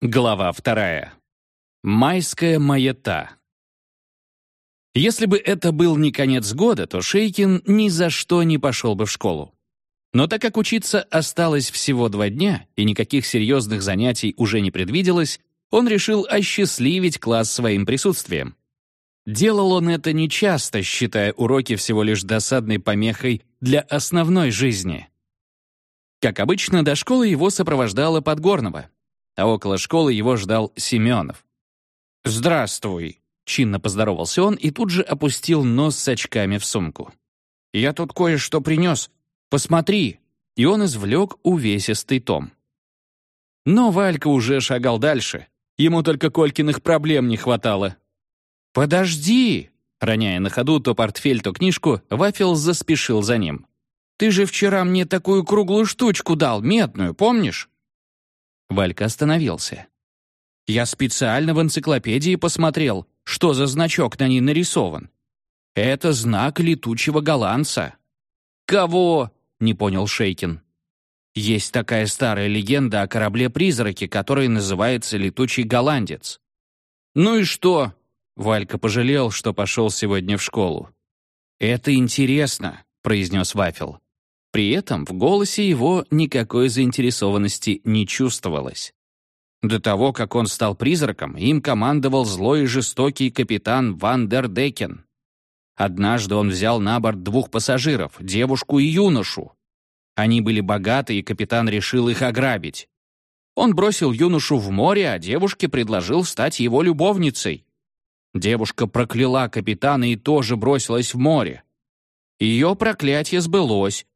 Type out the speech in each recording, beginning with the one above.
Глава вторая. Майская маята. Если бы это был не конец года, то Шейкин ни за что не пошел бы в школу. Но так как учиться осталось всего два дня и никаких серьезных занятий уже не предвиделось, он решил осчастливить класс своим присутствием. Делал он это нечасто, считая уроки всего лишь досадной помехой для основной жизни. Как обычно, до школы его сопровождала Подгорного, а около школы его ждал Семенов. «Здравствуй», — чинно поздоровался он и тут же опустил нос с очками в сумку. «Я тут кое-что принес. Посмотри». И он извлек увесистый том. Но Валька уже шагал дальше. Ему только Колькиных проблем не хватало. «Подожди!» Роняя на ходу то портфель, то книжку, Вафел заспешил за ним. «Ты же вчера мне такую круглую штучку дал, медную, помнишь?» Валька остановился. «Я специально в энциклопедии посмотрел, что за значок на ней нарисован. Это знак летучего голландца». «Кого?» — не понял Шейкин. «Есть такая старая легенда о корабле-призраке, который называется «Летучий голландец». «Ну и что?» — Валька пожалел, что пошел сегодня в школу. «Это интересно», — произнес Вафел. При этом в голосе его никакой заинтересованности не чувствовалось. До того, как он стал призраком, им командовал злой и жестокий капитан Ван дер Декен. Однажды он взял на борт двух пассажиров, девушку и юношу. Они были богаты, и капитан решил их ограбить. Он бросил юношу в море, а девушке предложил стать его любовницей. Девушка прокляла капитана и тоже бросилась в море. Ее проклятие сбылось,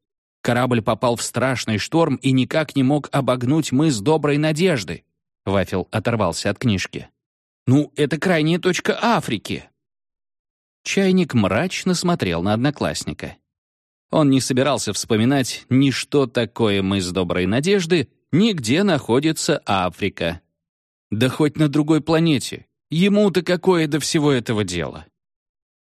Корабль попал в страшный шторм и никак не мог обогнуть мыс Доброй Надежды. Вафел оторвался от книжки. «Ну, это крайняя точка Африки!» Чайник мрачно смотрел на одноклассника. Он не собирался вспоминать ни что такое мыс Доброй Надежды, ни где находится Африка. Да хоть на другой планете. Ему-то какое до всего этого дела?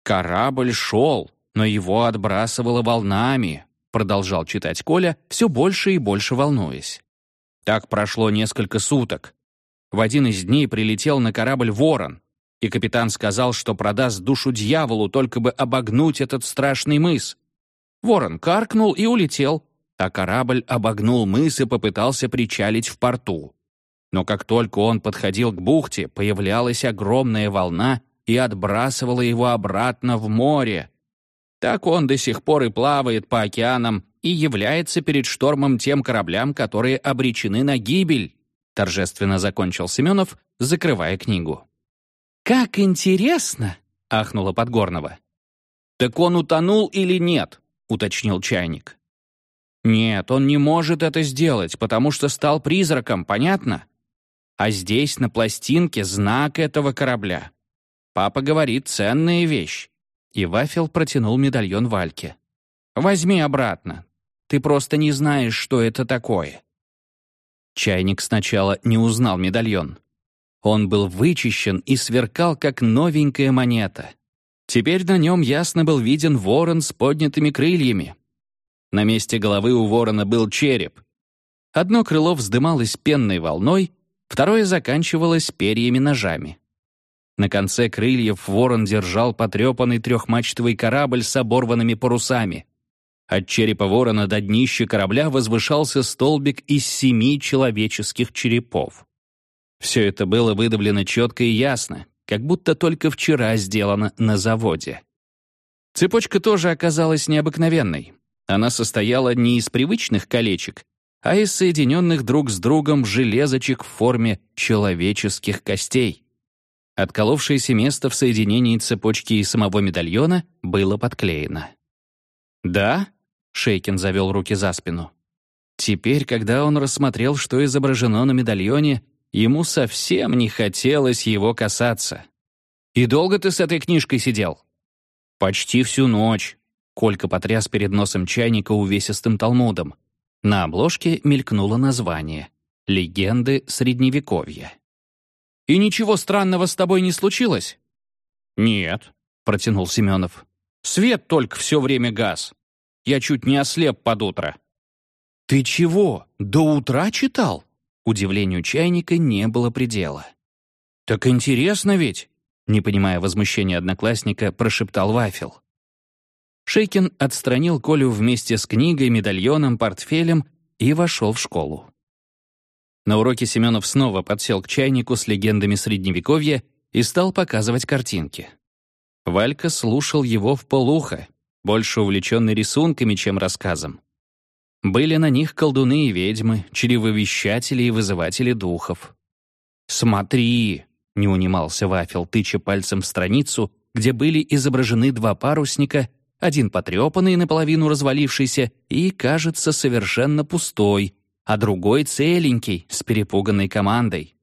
Корабль шел, но его отбрасывало волнами, продолжал читать Коля, все больше и больше волнуясь. Так прошло несколько суток. В один из дней прилетел на корабль «Ворон», и капитан сказал, что продаст душу дьяволу, только бы обогнуть этот страшный мыс. Ворон каркнул и улетел, а корабль обогнул мыс и попытался причалить в порту. Но как только он подходил к бухте, появлялась огромная волна и отбрасывала его обратно в море. Так он до сих пор и плавает по океанам и является перед штормом тем кораблям, которые обречены на гибель», торжественно закончил Семенов, закрывая книгу. «Как интересно!» — ахнула Подгорного. «Так он утонул или нет?» — уточнил чайник. «Нет, он не может это сделать, потому что стал призраком, понятно? А здесь, на пластинке, знак этого корабля. Папа говорит, ценная вещь. И Вафел протянул медальон Вальке. «Возьми обратно. Ты просто не знаешь, что это такое». Чайник сначала не узнал медальон. Он был вычищен и сверкал, как новенькая монета. Теперь на нем ясно был виден ворон с поднятыми крыльями. На месте головы у ворона был череп. Одно крыло вздымалось пенной волной, второе заканчивалось перьями-ножами. На конце крыльев ворон держал потрепанный трехмачтовый корабль с оборванными парусами. От черепа ворона до днища корабля возвышался столбик из семи человеческих черепов. Все это было выдавлено четко и ясно, как будто только вчера сделано на заводе. Цепочка тоже оказалась необыкновенной. Она состояла не из привычных колечек, а из соединенных друг с другом железочек в форме человеческих костей. Отколовшееся место в соединении цепочки и самого медальона было подклеено. «Да?» — Шейкин завел руки за спину. Теперь, когда он рассмотрел, что изображено на медальоне, ему совсем не хотелось его касаться. «И долго ты с этой книжкой сидел?» «Почти всю ночь», — Колька потряс перед носом чайника увесистым талмудом. На обложке мелькнуло название «Легенды Средневековья». И ничего странного с тобой не случилось?» «Нет», — протянул Семенов. «Свет только все время газ. Я чуть не ослеп под утро». «Ты чего, до утра читал?» Удивлению чайника не было предела. «Так интересно ведь!» Не понимая возмущения одноклассника, прошептал Вафел. Шейкин отстранил Колю вместе с книгой, медальоном, портфелем и вошел в школу. На уроке Семенов снова подсел к чайнику с легендами Средневековья и стал показывать картинки. Валька слушал его в полухо, больше увлеченный рисунками, чем рассказом. Были на них колдуны и ведьмы, чревовещатели и вызыватели духов. «Смотри!» — не унимался Вафел, тыча пальцем в страницу, где были изображены два парусника, один потрепанный, наполовину развалившийся и, кажется, совершенно пустой, а другой целенький, с перепуганной командой.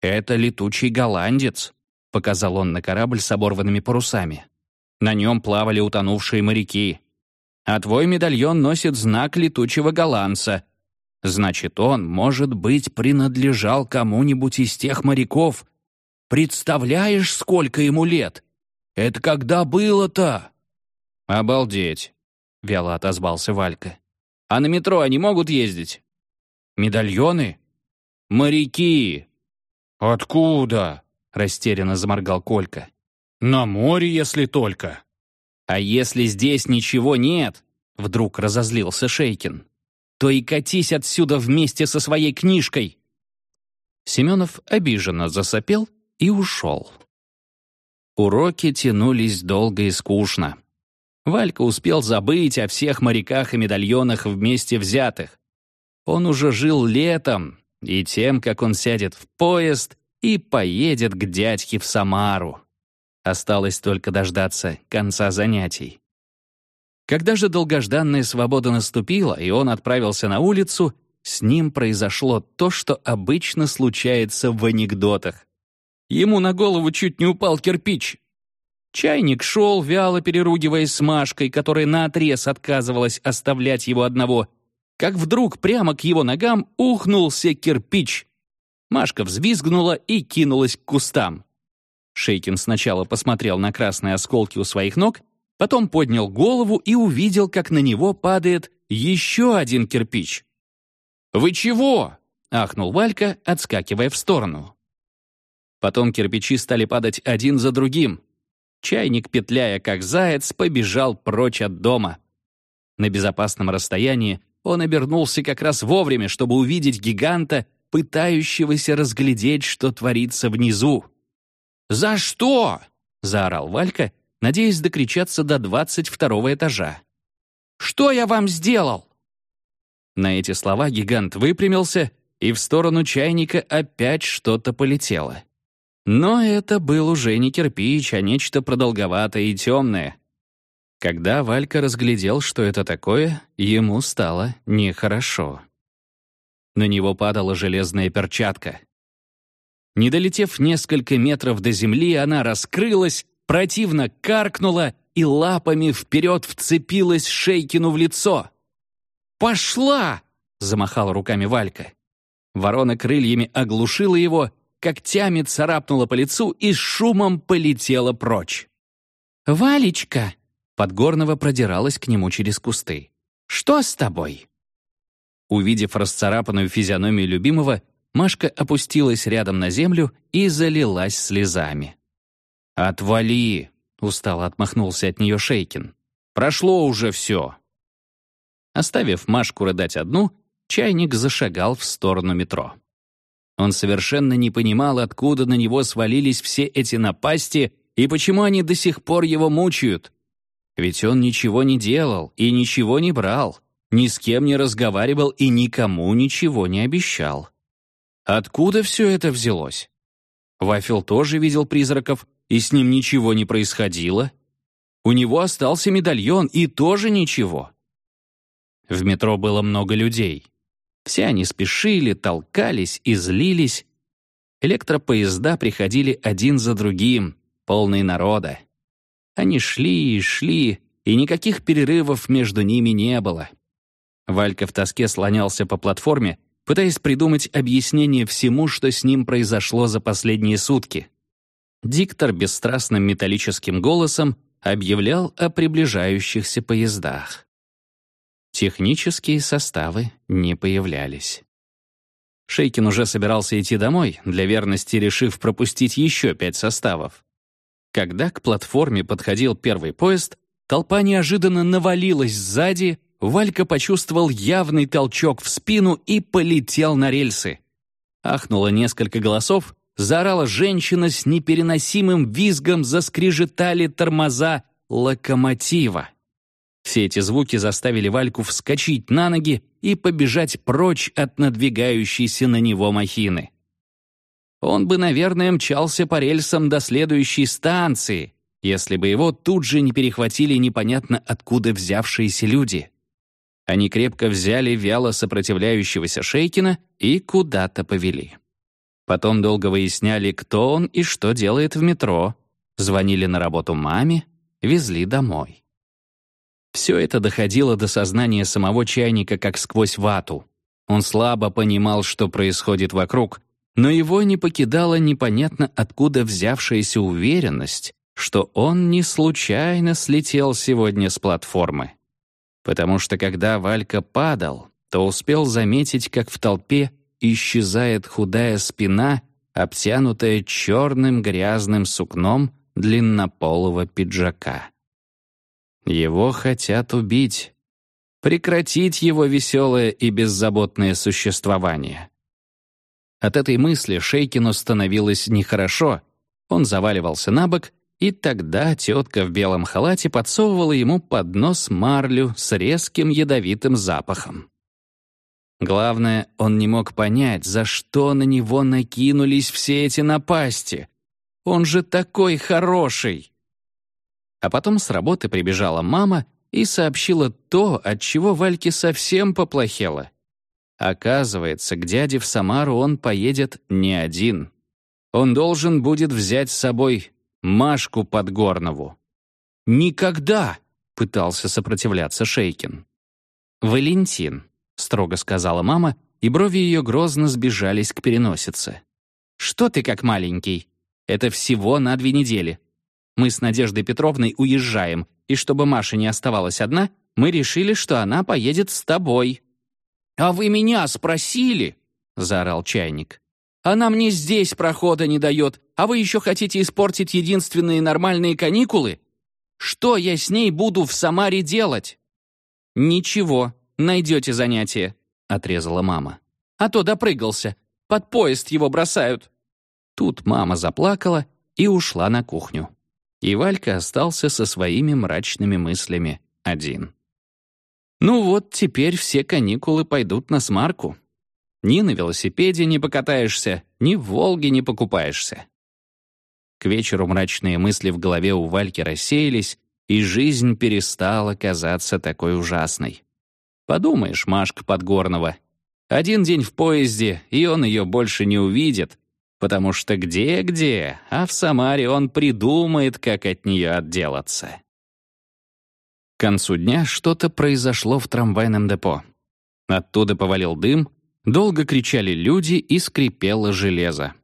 «Это летучий голландец», — показал он на корабль с оборванными парусами. На нем плавали утонувшие моряки. А твой медальон носит знак летучего голландца. Значит, он, может быть, принадлежал кому-нибудь из тех моряков. Представляешь, сколько ему лет? Это когда было-то? Обалдеть, — вяло отозвался Валька. А на метро они могут ездить? Медальоны? Моряки! Откуда? — растерянно заморгал Колька. «На море, если только». «А если здесь ничего нет?» — вдруг разозлился Шейкин. «То и катись отсюда вместе со своей книжкой!» Семенов обиженно засопел и ушел. Уроки тянулись долго и скучно. Валька успел забыть о всех моряках и медальонах вместе взятых. Он уже жил летом и тем, как он сядет в поезд и поедет к дядьке в Самару. Осталось только дождаться конца занятий. Когда же долгожданная свобода наступила, и он отправился на улицу, с ним произошло то, что обычно случается в анекдотах. Ему на голову чуть не упал кирпич. Чайник шел, вяло переругиваясь с Машкой, которая наотрез отказывалась оставлять его одного, как вдруг прямо к его ногам ухнулся кирпич. Машка взвизгнула и кинулась к кустам. Шейкин сначала посмотрел на красные осколки у своих ног, потом поднял голову и увидел, как на него падает еще один кирпич. «Вы чего?» — ахнул Валька, отскакивая в сторону. Потом кирпичи стали падать один за другим. Чайник, петляя как заяц, побежал прочь от дома. На безопасном расстоянии он обернулся как раз вовремя, чтобы увидеть гиганта, пытающегося разглядеть, что творится внизу. «За что?» — заорал Валька, надеясь докричаться до двадцать второго этажа. «Что я вам сделал?» На эти слова гигант выпрямился, и в сторону чайника опять что-то полетело. Но это был уже не кирпич, а нечто продолговатое и темное. Когда Валька разглядел, что это такое, ему стало нехорошо. На него падала железная перчатка. Не долетев несколько метров до земли, она раскрылась, противно каркнула и лапами вперед вцепилась Шейкину в лицо. «Пошла!» — замахала руками Валька. Ворона крыльями оглушила его, когтями царапнула по лицу и шумом полетела прочь. «Валечка!» — Подгорного продиралась к нему через кусты. «Что с тобой?» Увидев расцарапанную физиономию любимого, Машка опустилась рядом на землю и залилась слезами. «Отвали!» — устало отмахнулся от нее Шейкин. «Прошло уже все!» Оставив Машку рыдать одну, чайник зашагал в сторону метро. Он совершенно не понимал, откуда на него свалились все эти напасти и почему они до сих пор его мучают. Ведь он ничего не делал и ничего не брал, ни с кем не разговаривал и никому ничего не обещал. Откуда все это взялось? Вафел тоже видел призраков, и с ним ничего не происходило. У него остался медальон, и тоже ничего. В метро было много людей. Все они спешили, толкались и злились. Электропоезда приходили один за другим, полные народа. Они шли и шли, и никаких перерывов между ними не было. Валька в тоске слонялся по платформе, пытаясь придумать объяснение всему, что с ним произошло за последние сутки. Диктор бесстрастным металлическим голосом объявлял о приближающихся поездах. Технические составы не появлялись. Шейкин уже собирался идти домой, для верности решив пропустить еще пять составов. Когда к платформе подходил первый поезд, толпа неожиданно навалилась сзади, Валька почувствовал явный толчок в спину и полетел на рельсы. Ахнуло несколько голосов, заорала женщина с непереносимым визгом, заскрежетали тормоза локомотива. Все эти звуки заставили Вальку вскочить на ноги и побежать прочь от надвигающейся на него махины. Он бы, наверное, мчался по рельсам до следующей станции, если бы его тут же не перехватили непонятно откуда взявшиеся люди. Они крепко взяли вяло сопротивляющегося Шейкина и куда-то повели. Потом долго выясняли, кто он и что делает в метро, звонили на работу маме, везли домой. Все это доходило до сознания самого чайника как сквозь вату. Он слабо понимал, что происходит вокруг, но его не покидала непонятно откуда взявшаяся уверенность, что он не случайно слетел сегодня с платформы. Потому что когда Валька падал, то успел заметить, как в толпе исчезает худая спина, обтянутая черным грязным сукном длиннополого пиджака. Его хотят убить, прекратить его веселое и беззаботное существование. От этой мысли Шейкину становилось нехорошо, он заваливался на бок, и тогда тетка в белом халате подсовывала ему под нос марлю с резким ядовитым запахом. Главное, он не мог понять, за что на него накинулись все эти напасти. Он же такой хороший! А потом с работы прибежала мама и сообщила то, от чего Вальке совсем поплохело. Оказывается, к дяде в Самару он поедет не один. Он должен будет взять с собой Машку Подгорнову. «Никогда!» — пытался сопротивляться Шейкин. «Валентин», — строго сказала мама, и брови ее грозно сбежались к переносице. «Что ты как маленький? Это всего на две недели. Мы с Надеждой Петровной уезжаем, и чтобы Маша не оставалась одна, мы решили, что она поедет с тобой». «А вы меня спросили?» — заорал чайник. «Она мне здесь прохода не дает, а вы еще хотите испортить единственные нормальные каникулы? Что я с ней буду в Самаре делать?» «Ничего, найдете занятие», — отрезала мама. «А то допрыгался. Под поезд его бросают». Тут мама заплакала и ушла на кухню. И Валька остался со своими мрачными мыслями один. Ну вот, теперь все каникулы пойдут на смарку. Ни на велосипеде не покатаешься, ни в Волге не покупаешься. К вечеру мрачные мысли в голове у Вальки рассеялись, и жизнь перестала казаться такой ужасной. Подумаешь, Машка Подгорного. Один день в поезде, и он ее больше не увидит, потому что где-где, а в Самаре он придумает, как от нее отделаться. К концу дня что-то произошло в трамвайном депо. Оттуда повалил дым, долго кричали люди и скрипело железо.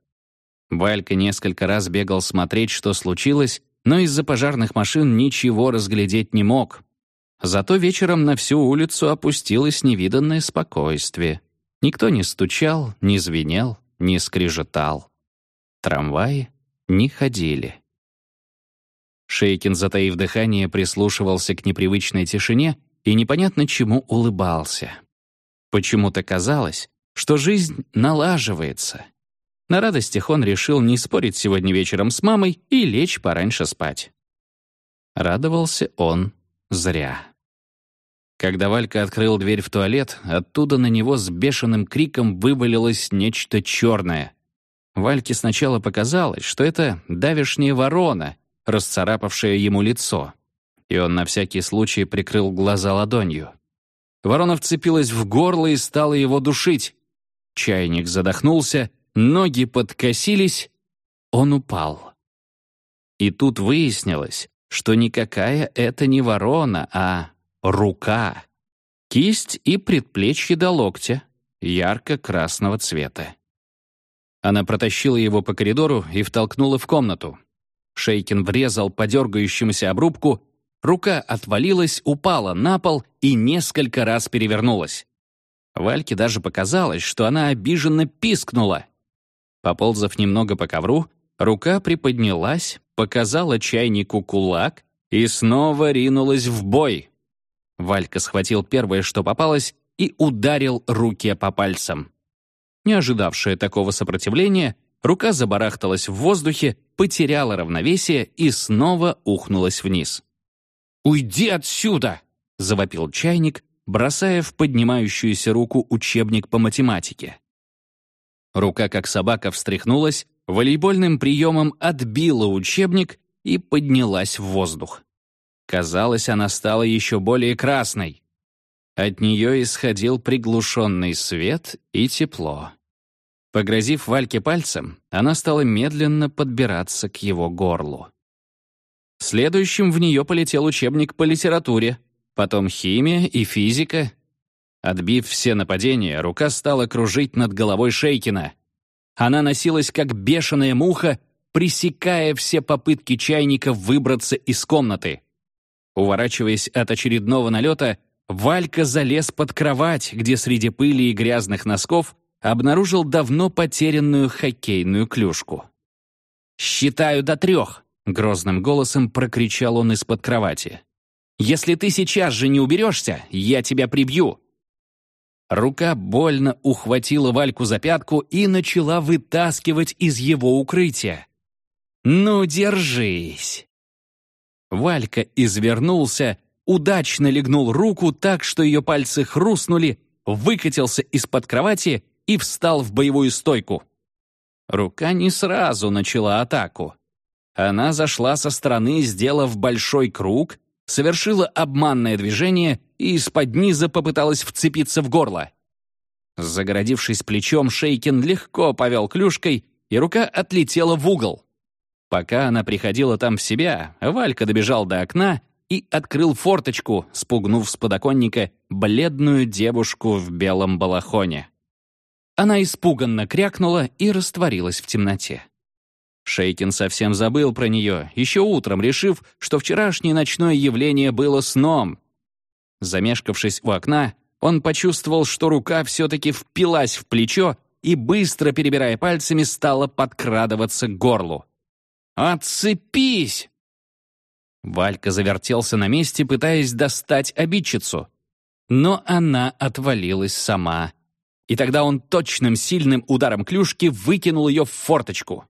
Валька несколько раз бегал смотреть, что случилось, но из-за пожарных машин ничего разглядеть не мог. Зато вечером на всю улицу опустилось невиданное спокойствие. Никто не стучал, не звенел, не скрежетал. Трамваи не ходили. Шейкин, затаив дыхание, прислушивался к непривычной тишине и непонятно чему улыбался. Почему-то казалось, что жизнь налаживается. На радостях он решил не спорить сегодня вечером с мамой и лечь пораньше спать. Радовался он зря. Когда Валька открыл дверь в туалет, оттуда на него с бешеным криком вывалилось нечто черное. Вальке сначала показалось, что это давешняя ворона, расцарапавшая ему лицо. И он на всякий случай прикрыл глаза ладонью. Ворона вцепилась в горло и стала его душить. Чайник задохнулся, ноги подкосились, он упал. И тут выяснилось, что никакая это не ворона, а Рука. Кисть и предплечье до локтя, ярко-красного цвета. Она протащила его по коридору и втолкнула в комнату. Шейкин врезал по дергающемуся обрубку, рука отвалилась, упала на пол и несколько раз перевернулась. Вальке даже показалось, что она обиженно пискнула. Поползав немного по ковру, рука приподнялась, показала чайнику кулак и снова ринулась в бой. Валька схватил первое, что попалось, и ударил руке по пальцам. Не ожидавшая такого сопротивления, рука забарахталась в воздухе, потеряла равновесие и снова ухнулась вниз. «Уйди отсюда!» — завопил чайник, бросая в поднимающуюся руку учебник по математике. Рука, как собака, встряхнулась, волейбольным приемом отбила учебник и поднялась в воздух. Казалось, она стала еще более красной. От нее исходил приглушенный свет и тепло. Погрозив Вальке пальцем, она стала медленно подбираться к его горлу. Следующим в нее полетел учебник по литературе, потом химия и физика. Отбив все нападения, рука стала кружить над головой Шейкина. Она носилась как бешеная муха, пресекая все попытки чайника выбраться из комнаты. Уворачиваясь от очередного налета, Валька залез под кровать, где среди пыли и грязных носков обнаружил давно потерянную хоккейную клюшку. «Считаю до трех», — грозным голосом прокричал он из-под кровати. «Если ты сейчас же не уберешься, я тебя прибью». Рука больно ухватила Вальку за пятку и начала вытаскивать из его укрытия. «Ну, держись!» Валька извернулся, удачно легнул руку так, что ее пальцы хрустнули, выкатился из-под кровати и встал в боевую стойку. Рука не сразу начала атаку. Она зашла со стороны, сделав большой круг, совершила обманное движение и из-под низа попыталась вцепиться в горло. Загородившись плечом, Шейкин легко повел клюшкой, и рука отлетела в угол. Пока она приходила там в себя, Валька добежал до окна и открыл форточку, спугнув с подоконника бледную девушку в белом балахоне. Она испуганно крякнула и растворилась в темноте. Шейкин совсем забыл про нее, еще утром решив, что вчерашнее ночное явление было сном. Замешкавшись у окна, он почувствовал, что рука все-таки впилась в плечо и, быстро перебирая пальцами, стала подкрадываться к горлу. «Отцепись!» Валька завертелся на месте, пытаясь достать обидчицу. Но она отвалилась сама и тогда он точным сильным ударом клюшки выкинул ее в форточку.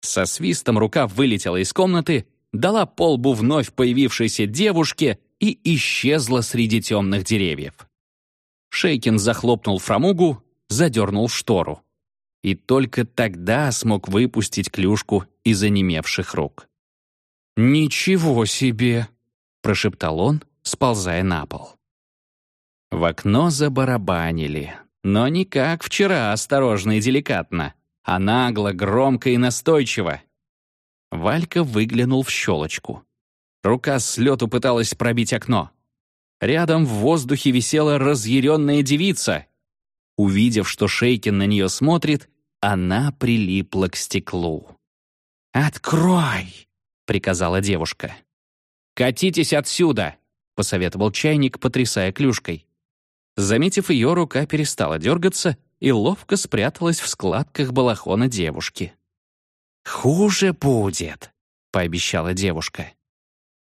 Со свистом рука вылетела из комнаты, дала полбу вновь появившейся девушке и исчезла среди темных деревьев. Шейкин захлопнул фрамугу, задернул штору. И только тогда смог выпустить клюшку из онемевших рук. «Ничего себе!» — прошептал он, сползая на пол. В окно забарабанили, но не как вчера осторожно и деликатно, а нагло, громко и настойчиво. Валька выглянул в щелочку. Рука с лету пыталась пробить окно. Рядом в воздухе висела разъяренная девица. Увидев, что Шейкин на нее смотрит, она прилипла к стеклу. «Открой!» — приказала девушка. «Катитесь отсюда!» — посоветовал чайник, потрясая клюшкой. Заметив ее, рука перестала дергаться и ловко спряталась в складках балахона девушки. «Хуже будет», — пообещала девушка.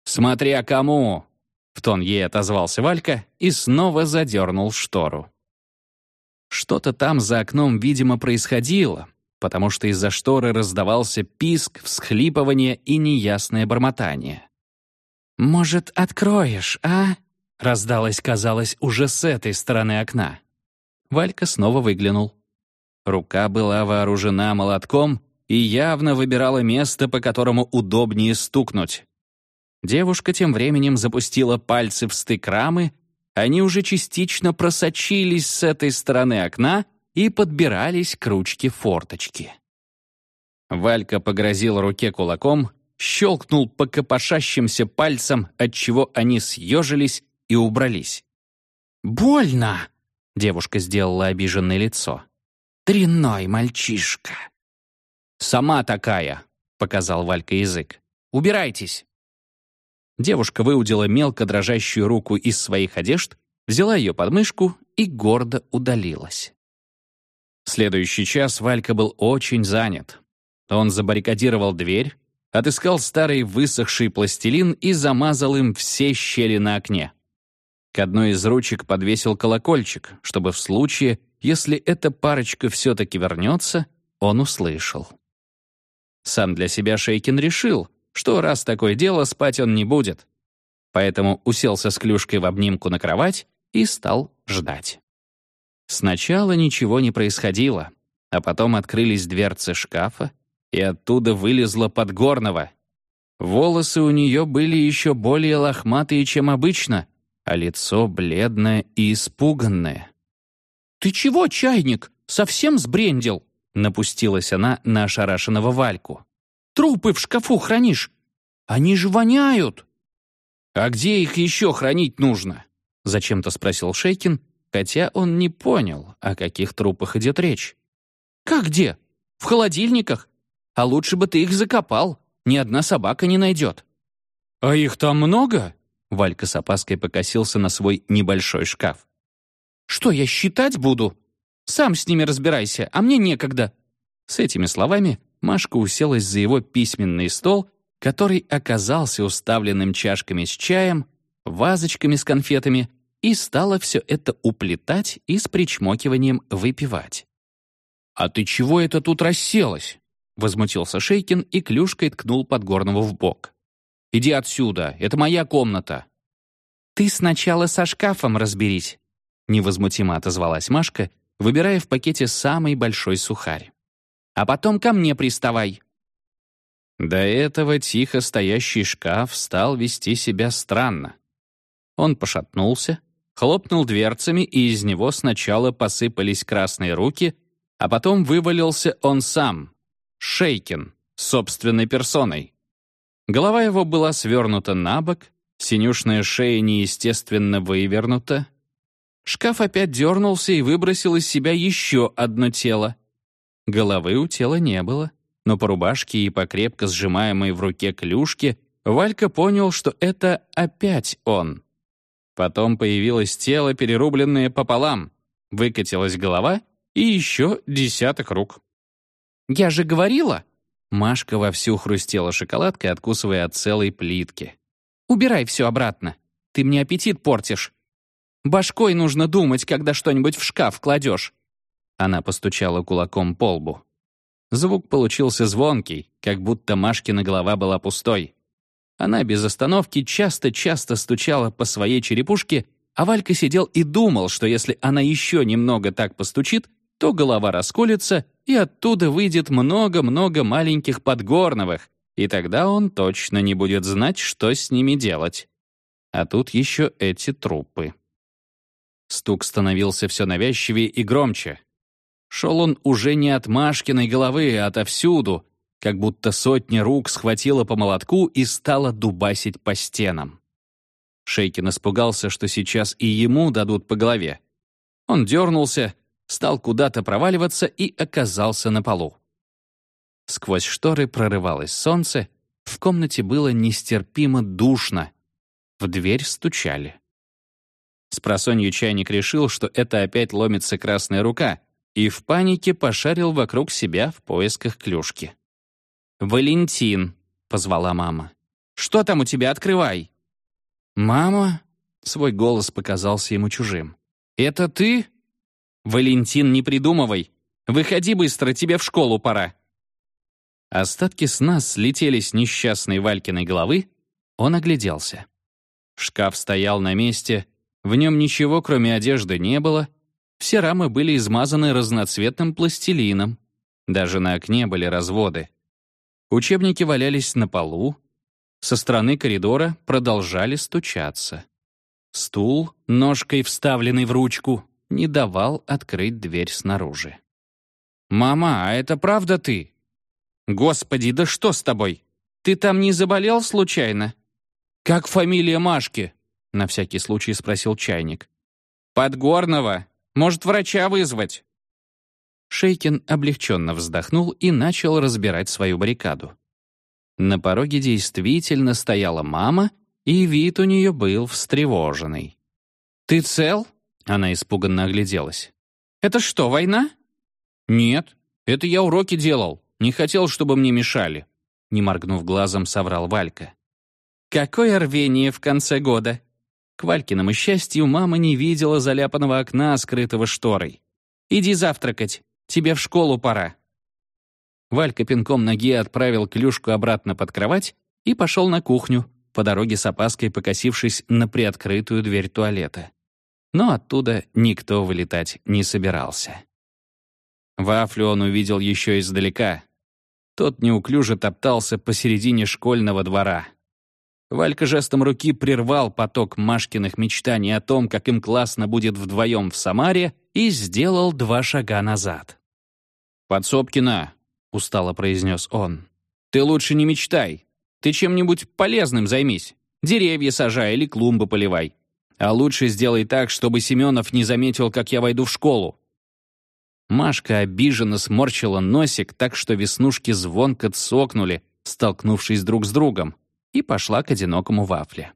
«Смотря кому!» — в тон ей отозвался Валька и снова задернул штору. Что-то там за окном, видимо, происходило, потому что из-за шторы раздавался писк, всхлипывание и неясное бормотание. «Может, откроешь, а?» Раздалось, казалось, уже с этой стороны окна. Валька снова выглянул. Рука была вооружена молотком и явно выбирала место, по которому удобнее стукнуть. Девушка тем временем запустила пальцы в стык рамы, они уже частично просочились с этой стороны окна и подбирались к ручке форточки. Валька погрозил руке кулаком, щелкнул по копошащимся пальцам, отчего они съежились и убрались. «Больно!» — девушка сделала обиженное лицо. «Дрянной мальчишка!» «Сама такая!» — показал Валька язык. «Убирайтесь!» Девушка выудила мелко дрожащую руку из своих одежд, взяла ее под мышку и гордо удалилась. Следующий час Валька был очень занят. Он забаррикадировал дверь, отыскал старый высохший пластилин и замазал им все щели на окне. К одной из ручек подвесил колокольчик, чтобы в случае, если эта парочка все-таки вернется, он услышал. Сам для себя Шейкин решил, что раз такое дело, спать он не будет. Поэтому уселся с клюшкой в обнимку на кровать и стал ждать. Сначала ничего не происходило, а потом открылись дверцы шкафа, и оттуда вылезла Подгорного. Волосы у нее были еще более лохматые, чем обычно, а лицо бледное и испуганное. «Ты чего, чайник? Совсем сбрендил?» Напустилась она на ошарашенного Вальку. «Трупы в шкафу хранишь? Они же воняют!» «А где их еще хранить нужно?» Зачем-то спросил Шейкин, хотя он не понял, о каких трупах идет речь. «Как где? В холодильниках? А лучше бы ты их закопал, ни одна собака не найдет». «А их там много?» Валька с опаской покосился на свой небольшой шкаф. «Что, я считать буду? Сам с ними разбирайся, а мне некогда». С этими словами Машка уселась за его письменный стол, который оказался уставленным чашками с чаем, вазочками с конфетами, и стала все это уплетать и с причмокиванием выпивать. «А ты чего это тут расселась?» — возмутился Шейкин и клюшкой ткнул Подгорного в бок. «Иди отсюда, это моя комната». «Ты сначала со шкафом разберись», — невозмутимо отозвалась Машка, выбирая в пакете самый большой сухарь. «А потом ко мне приставай». До этого тихо стоящий шкаф стал вести себя странно. Он пошатнулся, хлопнул дверцами, и из него сначала посыпались красные руки, а потом вывалился он сам, Шейкин, собственной персоной. Голова его была свернута на бок, синюшная шея неестественно вывернута. Шкаф опять дернулся и выбросил из себя еще одно тело. Головы у тела не было, но по рубашке и по крепко сжимаемой в руке клюшке Валька понял, что это опять он. Потом появилось тело, перерубленное пополам, выкатилась голова и еще десяток рук. «Я же говорила!» Машка вовсю хрустела шоколадкой, откусывая от целой плитки. «Убирай все обратно. Ты мне аппетит портишь. Башкой нужно думать, когда что-нибудь в шкаф кладешь». Она постучала кулаком по лбу. Звук получился звонкий, как будто Машкина голова была пустой. Она без остановки часто-часто стучала по своей черепушке, а Валька сидел и думал, что если она еще немного так постучит, то голова расколется, и оттуда выйдет много-много маленьких подгорновых, и тогда он точно не будет знать, что с ними делать. А тут еще эти трупы. Стук становился все навязчивее и громче. Шел он уже не от Машкиной головы, а отовсюду, как будто сотня рук схватила по молотку и стала дубасить по стенам. Шейкин испугался, что сейчас и ему дадут по голове. Он дернулся, стал куда-то проваливаться и оказался на полу. Сквозь шторы прорывалось солнце, в комнате было нестерпимо душно. В дверь стучали. Спросонью чайник решил, что это опять ломится красная рука, и в панике пошарил вокруг себя в поисках клюшки. «Валентин», — позвала мама. «Что там у тебя? Открывай!» «Мама?» — свой голос показался ему чужим. «Это ты?» «Валентин, не придумывай! Выходи быстро, тебе в школу пора!» Остатки сна слетели с несчастной Валькиной головы, он огляделся. Шкаф стоял на месте, в нем ничего, кроме одежды, не было, все рамы были измазаны разноцветным пластилином, даже на окне были разводы. Учебники валялись на полу, со стороны коридора продолжали стучаться. Стул, ножкой вставленный в ручку, не давал открыть дверь снаружи. «Мама, а это правда ты?» «Господи, да что с тобой? Ты там не заболел случайно?» «Как фамилия Машки?» — на всякий случай спросил чайник. «Подгорного. Может, врача вызвать?» Шейкин облегченно вздохнул и начал разбирать свою баррикаду. На пороге действительно стояла мама, и вид у нее был встревоженный. «Ты цел?» — Она испуганно огляделась. «Это что, война?» «Нет, это я уроки делал. Не хотел, чтобы мне мешали», — не моргнув глазом, соврал Валька. «Какое рвение в конце года!» К Валькиному счастью, мама не видела заляпанного окна, скрытого шторой. «Иди завтракать, тебе в школу пора». Валька пинком ноги отправил клюшку обратно под кровать и пошел на кухню, по дороге с опаской покосившись на приоткрытую дверь туалета. Но оттуда никто вылетать не собирался. Вафлю он увидел еще издалека. Тот неуклюже топтался посередине школьного двора. Валька жестом руки прервал поток Машкиных мечтаний о том, как им классно будет вдвоем в Самаре, и сделал два шага назад. «Подсобкина, — устало произнес он. «Ты лучше не мечтай. Ты чем-нибудь полезным займись. Деревья сажай или клумбы поливай. А лучше сделай так, чтобы Семенов не заметил, как я войду в школу». Машка обиженно сморщила носик так, что веснушки звонко цокнули, столкнувшись друг с другом, и пошла к одинокому вафле.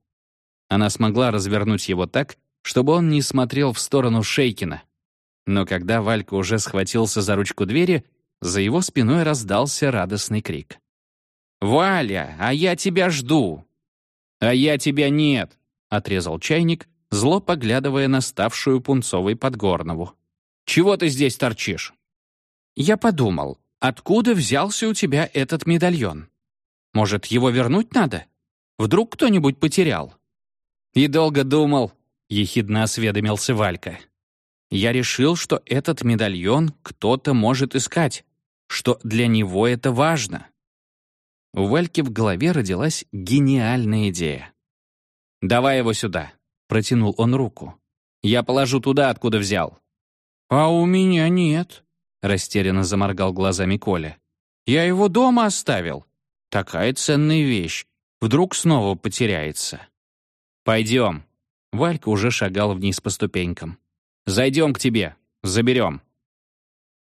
Она смогла развернуть его так, чтобы он не смотрел в сторону Шейкина. Но когда Валька уже схватился за ручку двери, за его спиной раздался радостный крик. «Валя, а я тебя жду!» «А я тебя нет!» — отрезал чайник, зло поглядывая на ставшую пунцовой Подгорнову. «Чего ты здесь торчишь?» «Я подумал, откуда взялся у тебя этот медальон? Может, его вернуть надо? Вдруг кто-нибудь потерял?» «И долго думал», — ехидно осведомился Валька. «Я решил, что этот медальон кто-то может искать что для него это важно. У Вальки в голове родилась гениальная идея. «Давай его сюда», — протянул он руку. «Я положу туда, откуда взял». «А у меня нет», — растерянно заморгал глазами Коля. «Я его дома оставил. Такая ценная вещь. Вдруг снова потеряется». «Пойдем». Валька уже шагал вниз по ступенькам. «Зайдем к тебе. Заберем».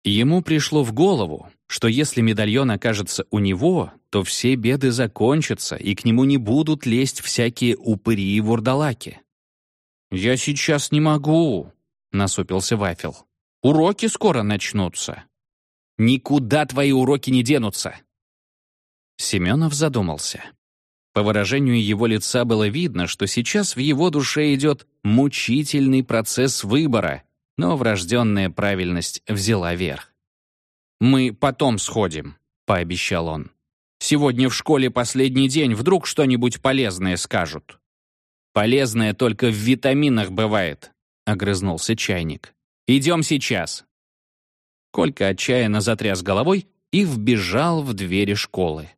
Ему пришло в голову, что если медальон окажется у него, то все беды закончатся, и к нему не будут лезть всякие упыри и вурдалаки. «Я сейчас не могу», — насупился Вафел. «Уроки скоро начнутся». «Никуда твои уроки не денутся!» Семенов задумался. По выражению его лица было видно, что сейчас в его душе идет мучительный процесс выбора, но врожденная правильность взяла верх. «Мы потом сходим», — пообещал он. «Сегодня в школе последний день, вдруг что-нибудь полезное скажут». «Полезное только в витаминах бывает», — огрызнулся чайник. «Идем сейчас». Колька отчаянно затряс головой и вбежал в двери школы.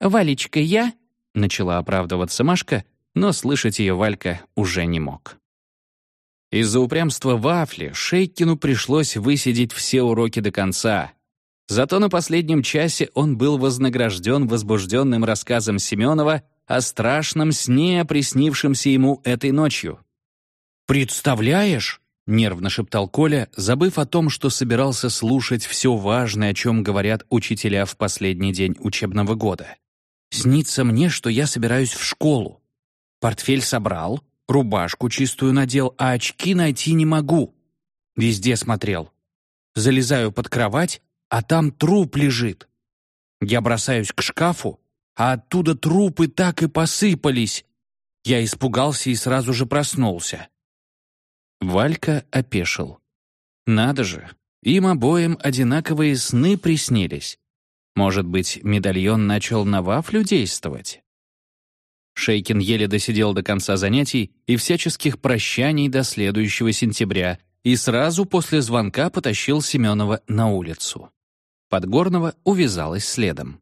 «Валечка, я?» — начала оправдываться Машка, но слышать ее Валька уже не мог. Из-за упрямства Вафли Шейкину пришлось высидеть все уроки до конца. Зато на последнем часе он был вознагражден возбужденным рассказом Семенова о страшном сне, приснившемся ему этой ночью. «Представляешь?» — нервно шептал Коля, забыв о том, что собирался слушать все важное, о чем говорят учителя в последний день учебного года. «Снится мне, что я собираюсь в школу. Портфель собрал, Рубашку чистую надел, а очки найти не могу. Везде смотрел. Залезаю под кровать, а там труп лежит. Я бросаюсь к шкафу, а оттуда трупы так и посыпались. Я испугался и сразу же проснулся. Валька опешил. Надо же, им обоим одинаковые сны приснились. Может быть, медальон начал на вафлю действовать? Шейкин еле досидел до конца занятий и всяческих прощаний до следующего сентября и сразу после звонка потащил Семенова на улицу. Подгорного увязалась следом.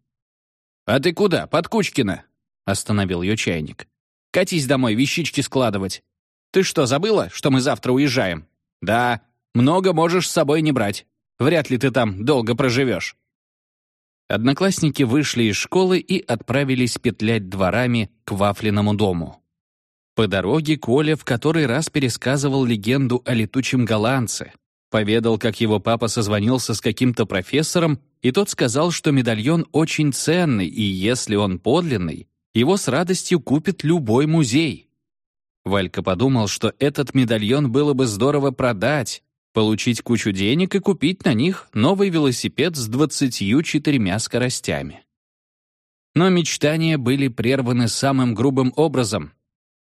«А ты куда, под Кучкина?» — остановил ее чайник. «Катись домой, вещички складывать. Ты что, забыла, что мы завтра уезжаем? Да, много можешь с собой не брать. Вряд ли ты там долго проживешь». Одноклассники вышли из школы и отправились петлять дворами к Вафлиному дому. По дороге Коля в который раз пересказывал легенду о летучем голландце. Поведал, как его папа созвонился с каким-то профессором, и тот сказал, что медальон очень ценный, и если он подлинный, его с радостью купит любой музей. Валька подумал, что этот медальон было бы здорово продать, получить кучу денег и купить на них новый велосипед с 24 скоростями. Но мечтания были прерваны самым грубым образом.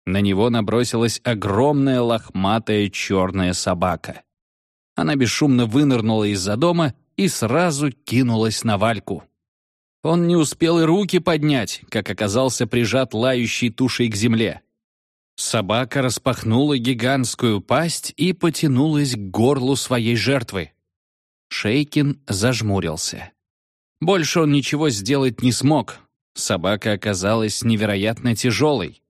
На него набросилась огромная лохматая черная собака. Она бесшумно вынырнула из-за дома и сразу кинулась на Вальку. Он не успел и руки поднять, как оказался прижат лающей тушей к земле. Собака распахнула гигантскую пасть и потянулась к горлу своей жертвы. Шейкин зажмурился. Больше он ничего сделать не смог. Собака оказалась невероятно тяжелой.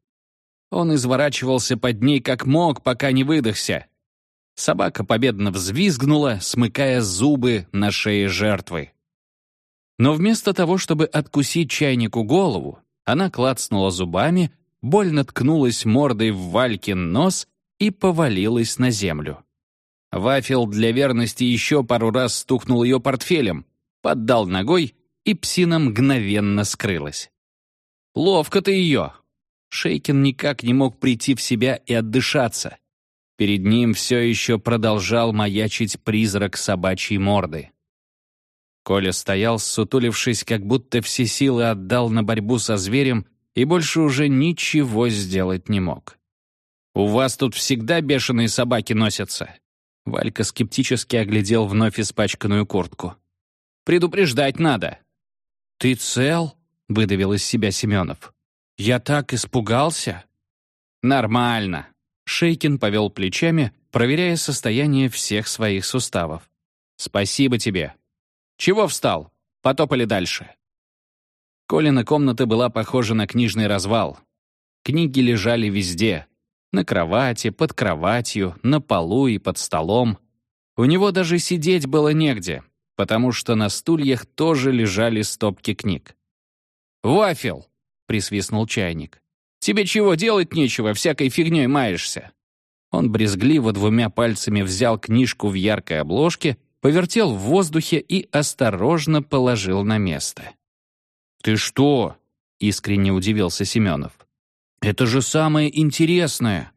Он изворачивался под ней как мог, пока не выдохся. Собака победно взвизгнула, смыкая зубы на шее жертвы. Но вместо того, чтобы откусить чайнику голову, она клацнула зубами, больно ткнулась мордой в Валькин нос и повалилась на землю. Вафел для верности еще пару раз стукнул ее портфелем, поддал ногой, и псина мгновенно скрылась. «Ловко ты ее!» Шейкин никак не мог прийти в себя и отдышаться. Перед ним все еще продолжал маячить призрак собачьей морды. Коля стоял, сутулившись, как будто все силы отдал на борьбу со зверем и больше уже ничего сделать не мог. «У вас тут всегда бешеные собаки носятся?» Валька скептически оглядел вновь испачканную куртку. «Предупреждать надо». «Ты цел?» — выдавил из себя Семенов. «Я так испугался». «Нормально». Шейкин повел плечами, проверяя состояние всех своих суставов. «Спасибо тебе. Чего встал? Потопали дальше». Колина комната была похожа на книжный развал. Книги лежали везде. На кровати, под кроватью, на полу и под столом. У него даже сидеть было негде, потому что на стульях тоже лежали стопки книг. «Вафел!» — присвистнул чайник. «Тебе чего, делать нечего, всякой фигней маешься?» Он брезгливо двумя пальцами взял книжку в яркой обложке, повертел в воздухе и осторожно положил на место. «Ты что?» — искренне удивился Семенов. «Это же самое интересное!»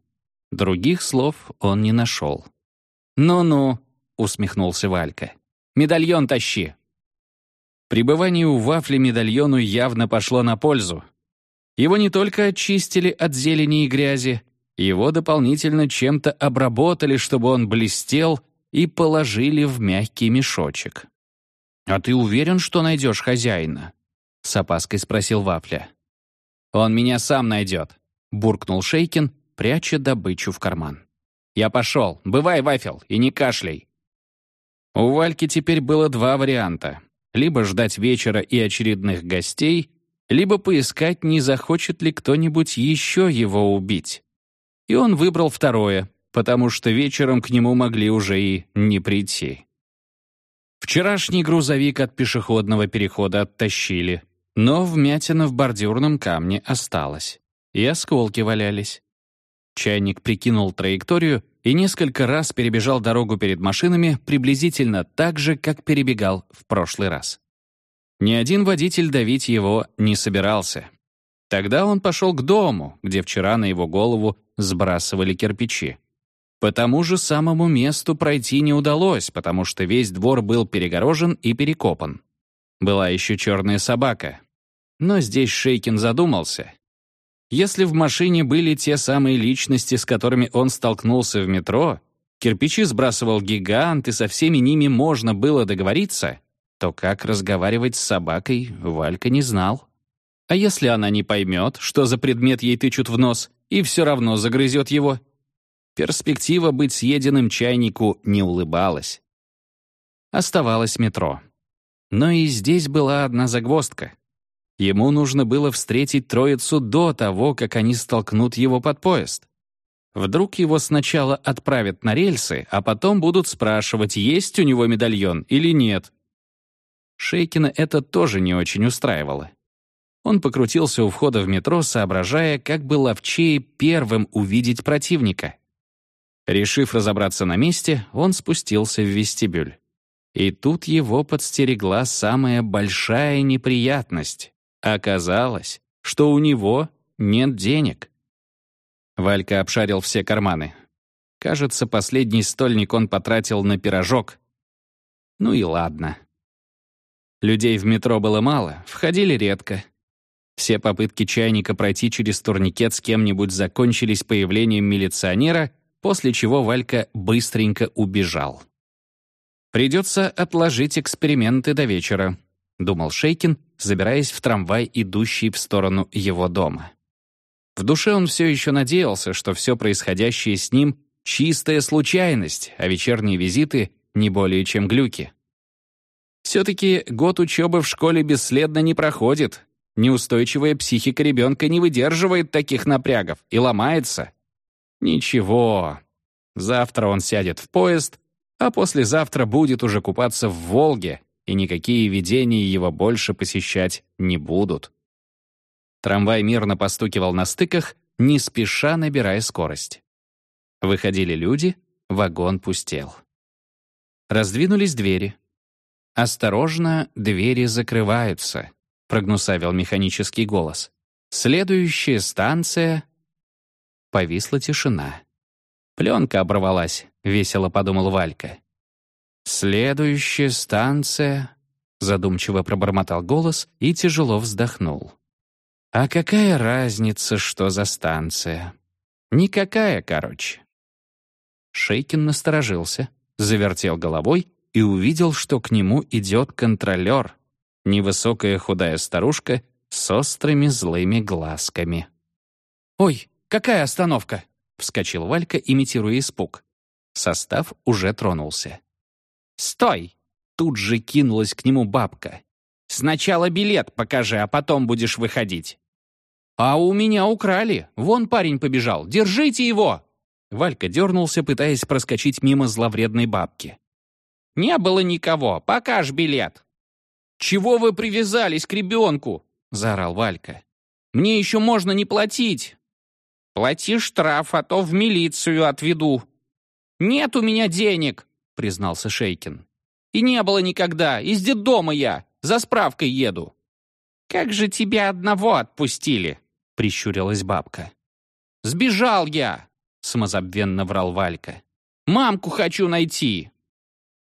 Других слов он не нашел. «Ну-ну», — усмехнулся Валька. «Медальон тащи». Пребывание у вафли медальону явно пошло на пользу. Его не только очистили от зелени и грязи, его дополнительно чем-то обработали, чтобы он блестел, и положили в мягкий мешочек. «А ты уверен, что найдешь хозяина?» — с опаской спросил Вафля. «Он меня сам найдет», — буркнул Шейкин, пряча добычу в карман. «Я пошел. Бывай, Вафел, и не кашляй». У Вальки теперь было два варианта. Либо ждать вечера и очередных гостей, либо поискать, не захочет ли кто-нибудь еще его убить. И он выбрал второе, потому что вечером к нему могли уже и не прийти. Вчерашний грузовик от пешеходного перехода оттащили, но вмятина в бордюрном камне осталась. И осколки валялись. Чайник прикинул траекторию и несколько раз перебежал дорогу перед машинами приблизительно так же, как перебегал в прошлый раз. Ни один водитель давить его не собирался. Тогда он пошел к дому, где вчера на его голову сбрасывали кирпичи. По тому же самому месту пройти не удалось, потому что весь двор был перегорожен и перекопан. Была еще черная собака. Но здесь Шейкин задумался. Если в машине были те самые личности, с которыми он столкнулся в метро, кирпичи сбрасывал гигант, и со всеми ними можно было договориться, то как разговаривать с собакой, Валька не знал. А если она не поймет, что за предмет ей тычут в нос, и все равно загрызет его? Перспектива быть съеденным чайнику не улыбалась. Оставалось метро. Но и здесь была одна загвоздка. Ему нужно было встретить троицу до того, как они столкнут его под поезд. Вдруг его сначала отправят на рельсы, а потом будут спрашивать, есть у него медальон или нет. Шейкина это тоже не очень устраивало. Он покрутился у входа в метро, соображая, как бы ловчее первым увидеть противника. Решив разобраться на месте, он спустился в вестибюль. И тут его подстерегла самая большая неприятность. Оказалось, что у него нет денег. Валька обшарил все карманы. Кажется, последний стольник он потратил на пирожок. Ну и ладно. Людей в метро было мало, входили редко. Все попытки чайника пройти через турникет с кем-нибудь закончились появлением милиционера, после чего Валька быстренько убежал. «Придется отложить эксперименты до вечера», — думал Шейкин, забираясь в трамвай, идущий в сторону его дома. В душе он все еще надеялся, что все происходящее с ним — чистая случайность, а вечерние визиты — не более чем глюки. Все-таки год учебы в школе бесследно не проходит. Неустойчивая психика ребенка не выдерживает таких напрягов и ломается. Ничего. Завтра он сядет в поезд, а послезавтра будет уже купаться в Волге, и никакие видения его больше посещать не будут. Трамвай мирно постукивал на стыках, не спеша набирая скорость. Выходили люди, вагон пустел. Раздвинулись двери. «Осторожно, двери закрываются», — прогнусавил механический голос. «Следующая станция...» Повисла тишина. «Пленка оборвалась», — весело подумал Валька. «Следующая станция...» — задумчиво пробормотал голос и тяжело вздохнул. «А какая разница, что за станция? Никакая, короче». Шейкин насторожился, завертел головой и увидел, что к нему идет контролер, невысокая худая старушка с острыми злыми глазками. «Ой, какая остановка!» — вскочил Валька, имитируя испуг. Состав уже тронулся. «Стой!» — тут же кинулась к нему бабка. «Сначала билет покажи, а потом будешь выходить». «А у меня украли. Вон парень побежал. Держите его!» Валька дернулся, пытаясь проскочить мимо зловредной бабки. «Не было никого. Покаж билет». «Чего вы привязались к ребенку?» — заорал Валька. «Мне еще можно не платить». «Плати штраф, а то в милицию отведу». «Нет у меня денег», — признался Шейкин. «И не было никогда. Из детдома я. За справкой еду». «Как же тебя одного отпустили?» — прищурилась бабка. «Сбежал я!» — самозабвенно врал Валька. «Мамку хочу найти!»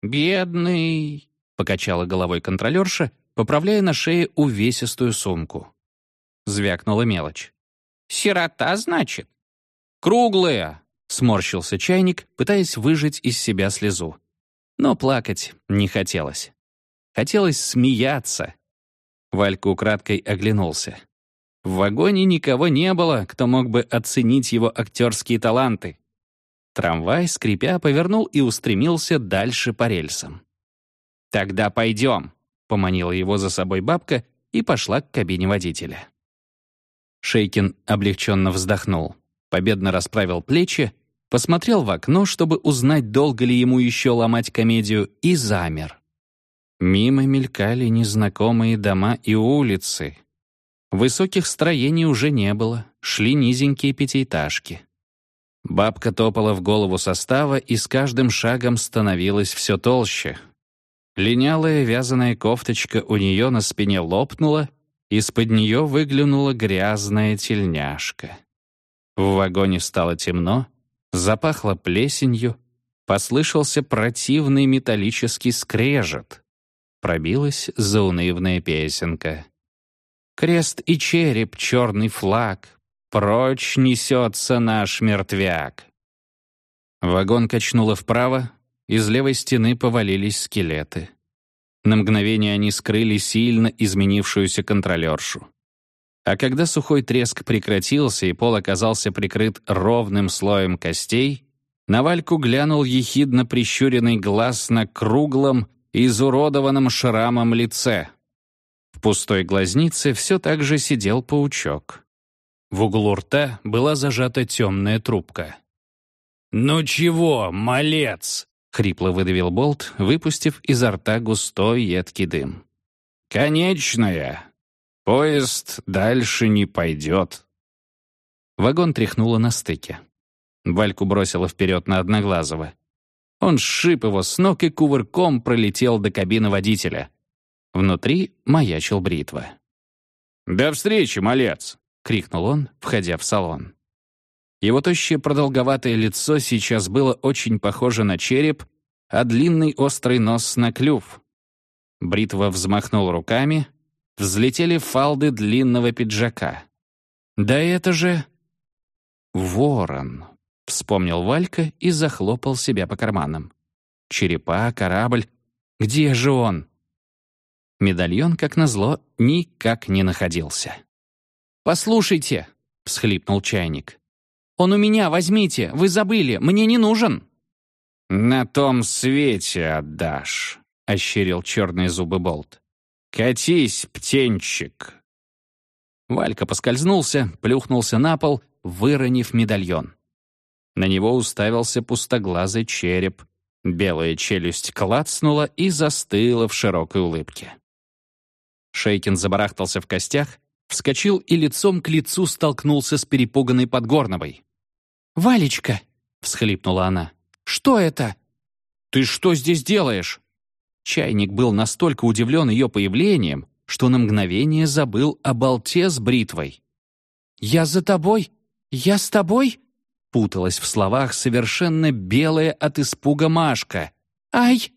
«Бедный!» — покачала головой контролерша, поправляя на шее увесистую сумку. Звякнула мелочь. «Сирота, значит?» «Круглая!» — сморщился чайник, пытаясь выжать из себя слезу. Но плакать не хотелось. Хотелось смеяться. Валька украдкой оглянулся. В вагоне никого не было, кто мог бы оценить его актерские таланты. Трамвай, скрипя, повернул и устремился дальше по рельсам. «Тогда пойдем», — поманила его за собой бабка и пошла к кабине водителя. Шейкин облегченно вздохнул, победно расправил плечи, посмотрел в окно, чтобы узнать, долго ли ему еще ломать комедию, и замер. Мимо мелькали незнакомые дома и улицы, Высоких строений уже не было, шли низенькие пятиэтажки. Бабка топала в голову состава и с каждым шагом становилась все толще. Линялая вязаная кофточка у нее на спине лопнула, из-под нее выглянула грязная тельняшка. В вагоне стало темно, запахло плесенью, послышался противный металлический скрежет. Пробилась заунывная песенка. Крест и череп, черный флаг, Прочь несется наш мертвяк. Вагон качнуло вправо, из левой стены повалились скелеты. На мгновение они скрыли сильно изменившуюся контролершу. А когда сухой треск прекратился и пол оказался прикрыт ровным слоем костей, на Вальку глянул ехидно прищуренный глаз на круглом, изуродованном шрамом лице. В пустой глазнице все так же сидел паучок. В углу рта была зажата темная трубка. «Ну чего, малец?» — хрипло выдавил Болт, выпустив изо рта густой едкий дым. «Конечная! Поезд дальше не пойдет». Вагон тряхнуло на стыке. Вальку бросило вперед на Одноглазого. Он сшиб его с ног и кувырком пролетел до кабины водителя. Внутри маячил бритва. «До встречи, малец!» — крикнул он, входя в салон. Его тощее продолговатое лицо сейчас было очень похоже на череп, а длинный острый нос на клюв. Бритва взмахнул руками, взлетели фалды длинного пиджака. «Да это же...» «Ворон», — вспомнил Валька и захлопал себя по карманам. «Черепа, корабль. Где же он?» Медальон, как назло, никак не находился. «Послушайте», — всхлипнул чайник. «Он у меня, возьмите, вы забыли, мне не нужен». «На том свете отдашь», — ощерил черные зубы Болт. «Катись, птенчик!» Валька поскользнулся, плюхнулся на пол, выронив медальон. На него уставился пустоглазый череп. Белая челюсть клацнула и застыла в широкой улыбке. Шейкин забарахтался в костях, вскочил и лицом к лицу столкнулся с перепуганной Подгорновой. «Валечка!» — всхлипнула она. «Что это?» «Ты что здесь делаешь?» Чайник был настолько удивлен ее появлением, что на мгновение забыл о болте с бритвой. «Я за тобой! Я с тобой!» Путалась в словах совершенно белая от испуга Машка. «Ай!»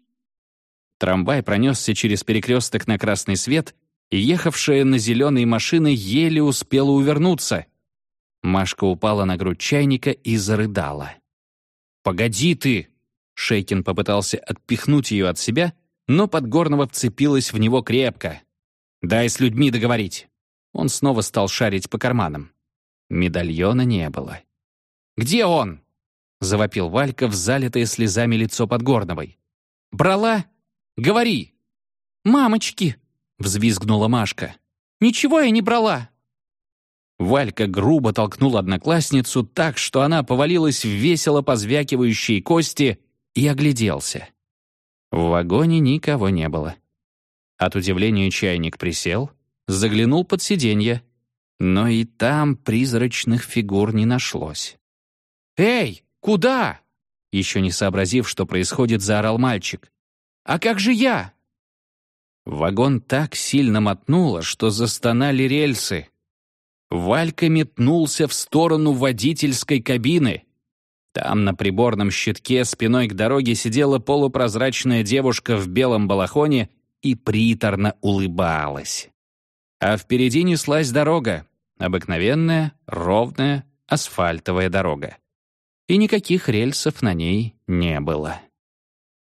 Трамвай пронесся через перекресток на красный свет, и ехавшая на зеленой машины еле успела увернуться. Машка упала на грудь чайника и зарыдала. «Погоди ты!» Шейкин попытался отпихнуть ее от себя, но Подгорного вцепилась в него крепко. «Дай с людьми договорить». Он снова стал шарить по карманам. Медальона не было. «Где он?» — завопил Валька в залитое слезами лицо Подгорновой. «Брала? Говори!» «Мамочки!» — взвизгнула Машка. «Ничего я не брала!» Валька грубо толкнул одноклассницу так, что она повалилась в весело позвякивающие кости и огляделся. В вагоне никого не было. От удивления чайник присел, заглянул под сиденье, но и там призрачных фигур не нашлось. «Эй, куда?» Еще не сообразив, что происходит, заорал мальчик. «А как же я?» Вагон так сильно мотнуло, что застонали рельсы. Валька метнулся в сторону водительской кабины. Там на приборном щитке спиной к дороге сидела полупрозрачная девушка в белом балахоне и приторно улыбалась. А впереди неслась дорога, обыкновенная, ровная, асфальтовая дорога. И никаких рельсов на ней не было.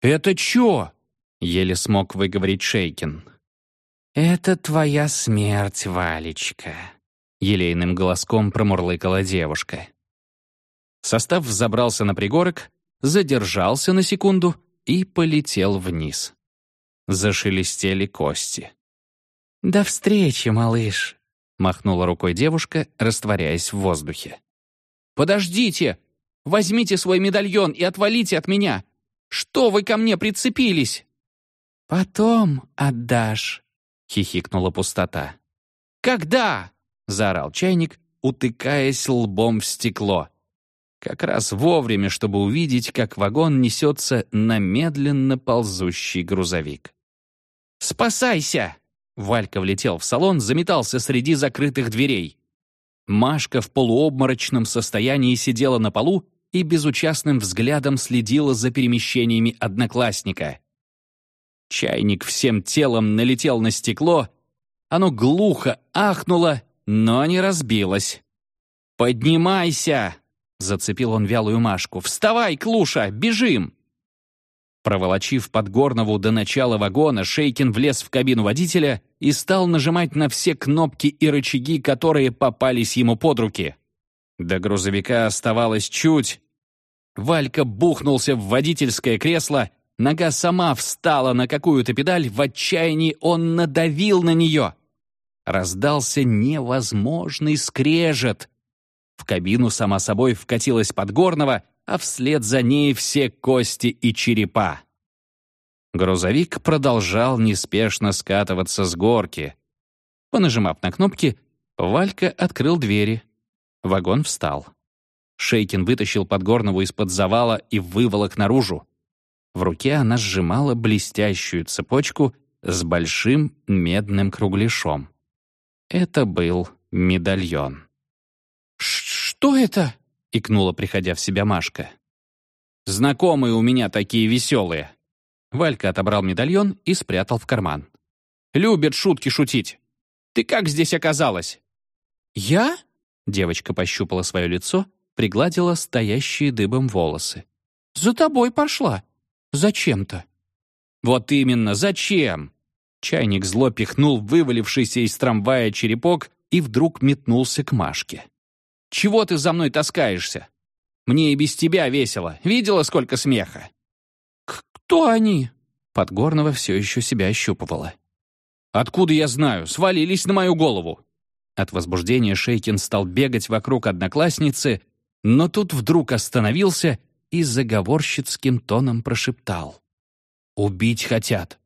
«Это чё?» Еле смог выговорить Шейкин. «Это твоя смерть, Валечка», — елейным голоском промурлыкала девушка. Состав взобрался на пригорок, задержался на секунду и полетел вниз. Зашелестели кости. «До встречи, малыш», — махнула рукой девушка, растворяясь в воздухе. «Подождите! Возьмите свой медальон и отвалите от меня! Что вы ко мне прицепились?» «Потом отдашь», — хихикнула пустота. «Когда?» — заорал чайник, утыкаясь лбом в стекло. Как раз вовремя, чтобы увидеть, как вагон несется на медленно ползущий грузовик. «Спасайся!» Валька влетел в салон, заметался среди закрытых дверей. Машка в полуобморочном состоянии сидела на полу и безучастным взглядом следила за перемещениями одноклассника. Чайник всем телом налетел на стекло. Оно глухо ахнуло, но не разбилось. «Поднимайся!» — зацепил он вялую Машку. «Вставай, Клуша, бежим!» Проволочив Подгорнову до начала вагона, Шейкин влез в кабину водителя и стал нажимать на все кнопки и рычаги, которые попались ему под руки. До грузовика оставалось чуть. Валька бухнулся в водительское кресло Нога сама встала на какую-то педаль, в отчаянии он надавил на нее. Раздался невозможный скрежет. В кабину сама собой вкатилась Подгорного, а вслед за ней все кости и черепа. Грузовик продолжал неспешно скатываться с горки. Понажимав на кнопки, Валька открыл двери. Вагон встал. Шейкин вытащил Подгорного из-под завала и выволок наружу. В руке она сжимала блестящую цепочку с большим медным кругляшом. Это был медальон. «Что это?» икнула, приходя в себя Машка. «Знакомые у меня такие веселые». Валька отобрал медальон и спрятал в карман. «Любят шутки шутить. Ты как здесь оказалась?» «Я?» Девочка пощупала свое лицо, пригладила стоящие дыбом волосы. «За тобой пошла. Зачем-то». «Вот именно, зачем?» Чайник зло пихнул вывалившийся из трамвая черепок и вдруг метнулся к Машке. «Чего ты за мной таскаешься? Мне и без тебя весело. Видела, сколько смеха?» «Кто они?» Подгорного все еще себя ощупывала. «Откуда я знаю? Свалились на мою голову!» От возбуждения Шейкин стал бегать вокруг одноклассницы, но тут вдруг остановился и заговорщицким тоном прошептал. «Убить хотят».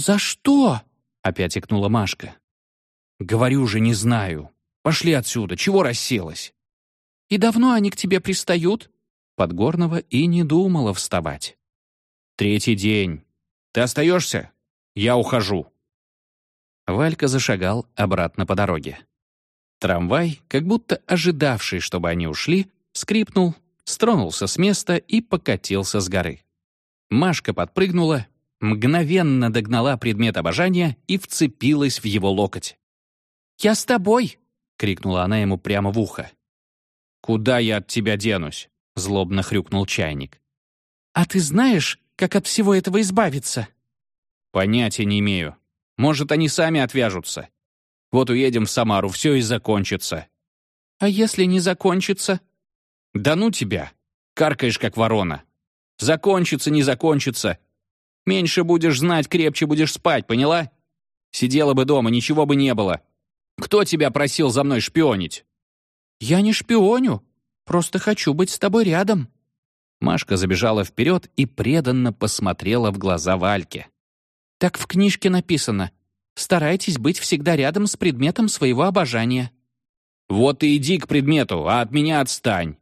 «За что?» — опять икнула Машка. «Говорю же, не знаю. Пошли отсюда, чего расселась?» «И давно они к тебе пристают?» Подгорного и не думала вставать. «Третий день. Ты остаешься? Я ухожу». Валька зашагал обратно по дороге. Трамвай, как будто ожидавший, чтобы они ушли, скрипнул, стронулся с места и покатился с горы. Машка подпрыгнула, мгновенно догнала предмет обожания и вцепилась в его локоть. «Я с тобой!» — крикнула она ему прямо в ухо. «Куда я от тебя денусь?» — злобно хрюкнул чайник. «А ты знаешь, как от всего этого избавиться?» «Понятия не имею. Может, они сами отвяжутся. Вот уедем в Самару, все и закончится». «А если не закончится?» «Да ну тебя! Каркаешь, как ворона. Закончится, не закончится. Меньше будешь знать, крепче будешь спать, поняла? Сидела бы дома, ничего бы не было. Кто тебя просил за мной шпионить?» «Я не шпионю. Просто хочу быть с тобой рядом». Машка забежала вперед и преданно посмотрела в глаза Вальке. «Так в книжке написано. Старайтесь быть всегда рядом с предметом своего обожания». «Вот и иди к предмету, а от меня отстань».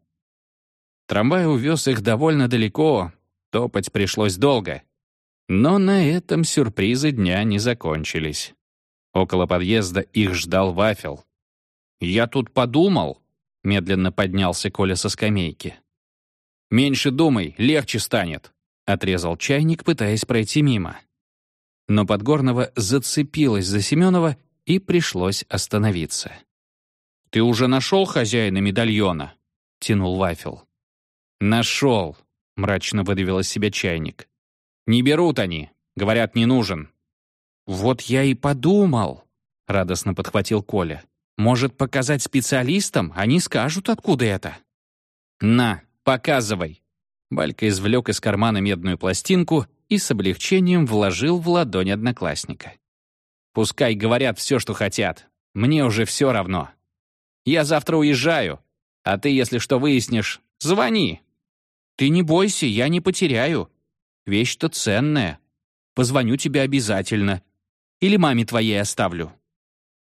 Трамвай увез их довольно далеко, топать пришлось долго. Но на этом сюрпризы дня не закончились. Около подъезда их ждал вафел. «Я тут подумал», — медленно поднялся Коля со скамейки. «Меньше думай, легче станет», — отрезал чайник, пытаясь пройти мимо. Но Подгорного зацепилась за Семенова и пришлось остановиться. «Ты уже нашел хозяина медальона?» — тянул Вафел. «Нашел», — мрачно выдавил из себя чайник. «Не берут они, говорят, не нужен». «Вот я и подумал», — радостно подхватил Коля. «Может, показать специалистам? Они скажут, откуда это». «На, показывай». Балька извлек из кармана медную пластинку и с облегчением вложил в ладонь одноклассника. «Пускай говорят все, что хотят. Мне уже все равно. Я завтра уезжаю, а ты, если что выяснишь, звони». «Ты не бойся, я не потеряю. Вещь-то ценная. Позвоню тебе обязательно. Или маме твоей оставлю».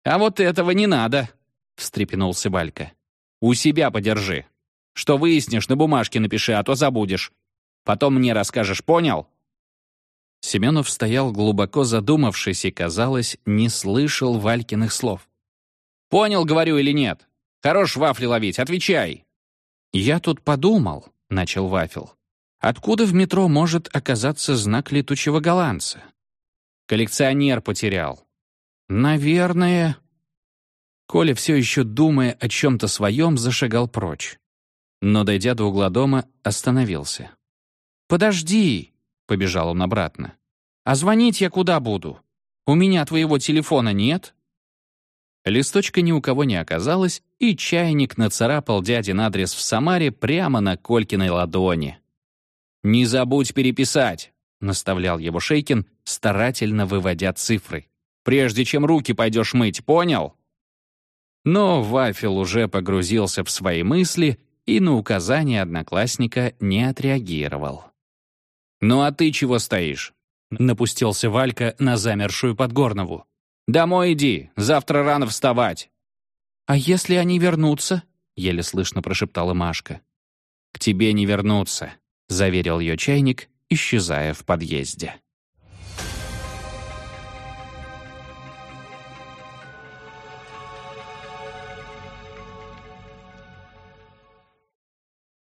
«А вот этого не надо», — встрепенулся Валька. «У себя подержи. Что выяснишь, на бумажке напиши, а то забудешь. Потом мне расскажешь, понял?» Семенов стоял глубоко задумавшись и, казалось, не слышал Валькиных слов. «Понял, говорю, или нет? Хорош вафли ловить, отвечай!» «Я тут подумал», — начал Вафел. «Откуда в метро может оказаться знак летучего голландца?» «Коллекционер потерял». «Наверное...» Коля, все еще думая о чем-то своем, зашагал прочь. Но, дойдя до угла дома, остановился. «Подожди!» — побежал он обратно. «А звонить я куда буду? У меня твоего телефона нет?» Листочка ни у кого не оказалось, и чайник нацарапал дядин адрес в Самаре прямо на Колькиной ладони. «Не забудь переписать», — наставлял его Шейкин, старательно выводя цифры. «Прежде чем руки пойдешь мыть, понял?» Но Вафел уже погрузился в свои мысли и на указание одноклассника не отреагировал. «Ну а ты чего стоишь?» — напустился Валька на замершую Подгорнову. «Домой иди, завтра рано вставать». «А если они вернутся?» — еле слышно прошептала Машка. «К тебе не вернутся», — заверил ее чайник, исчезая в подъезде.